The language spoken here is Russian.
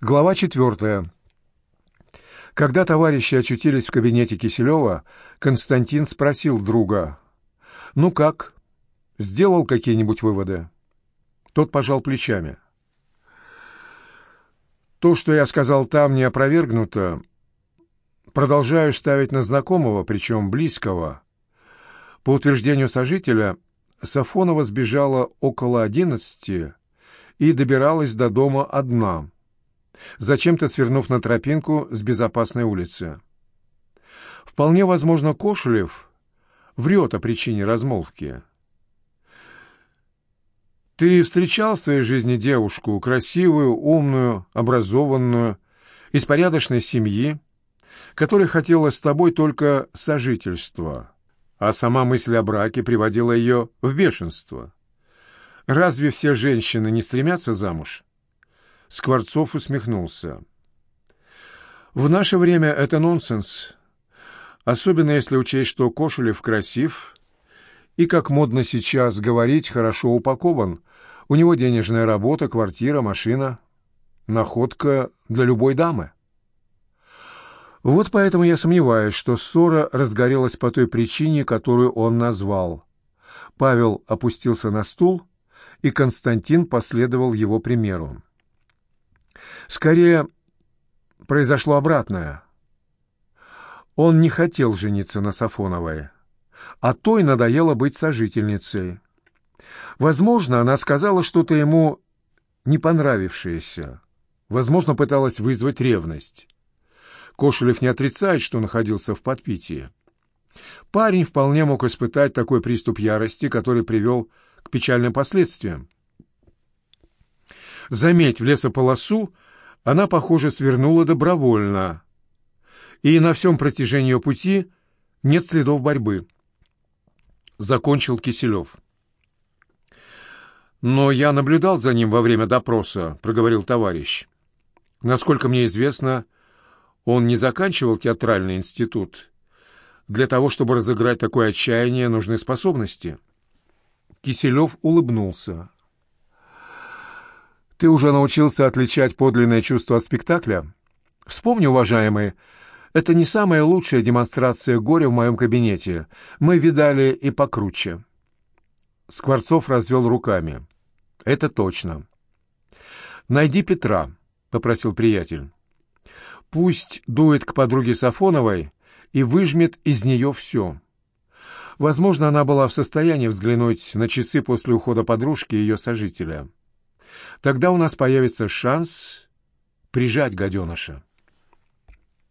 Глава четвертая. Когда товарищи очутились в кабинете Киселева, Константин спросил друга, «Ну как, сделал какие-нибудь выводы?» Тот пожал плечами. «То, что я сказал там, не опровергнуто. Продолжаю ставить на знакомого, причем близкого. По утверждению сожителя, Сафонова сбежала около одиннадцати и добиралась до дома одна» зачем-то свернув на тропинку с безопасной улицы. Вполне возможно, Кошелев врет о причине размолвки. Ты встречал в своей жизни девушку, красивую, умную, образованную, из порядочной семьи, которая хотела с тобой только сожительства, а сама мысль о браке приводила ее в бешенство. Разве все женщины не стремятся замуж? Скворцов усмехнулся. «В наше время это нонсенс, особенно если учесть, что Кошелев красив и, как модно сейчас говорить, хорошо упакован. У него денежная работа, квартира, машина. Находка для любой дамы». Вот поэтому я сомневаюсь, что ссора разгорелась по той причине, которую он назвал. Павел опустился на стул, и Константин последовал его примеру. Скорее, произошло обратное. Он не хотел жениться на Сафоновой, а той надоело быть сожительницей. Возможно, она сказала что-то ему не понравившееся. Возможно, пыталась вызвать ревность. Кошелев не отрицает, что находился в подпитии. Парень вполне мог испытать такой приступ ярости, который привел к печальным последствиям. Заметь, в лесополосу она, похоже, свернула добровольно, и на всем протяжении ее пути нет следов борьбы. Закончил Киселев. «Но я наблюдал за ним во время допроса», — проговорил товарищ. «Насколько мне известно, он не заканчивал театральный институт. Для того, чтобы разыграть такое отчаяние, нужны способности». Киселев улыбнулся. Ты уже научился отличать подлинное чувство от спектакля? Вспомни, уважаемый, это не самая лучшая демонстрация горя в моем кабинете. Мы видали и покруче. Скворцов развел руками. Это точно. Найди Петра, попросил приятель. Пусть дует к подруге Сафоновой и выжмет из нее все. Возможно, она была в состоянии взглянуть на часы после ухода подружки и ее сожителя. Тогда у нас появится шанс прижать гаденыша.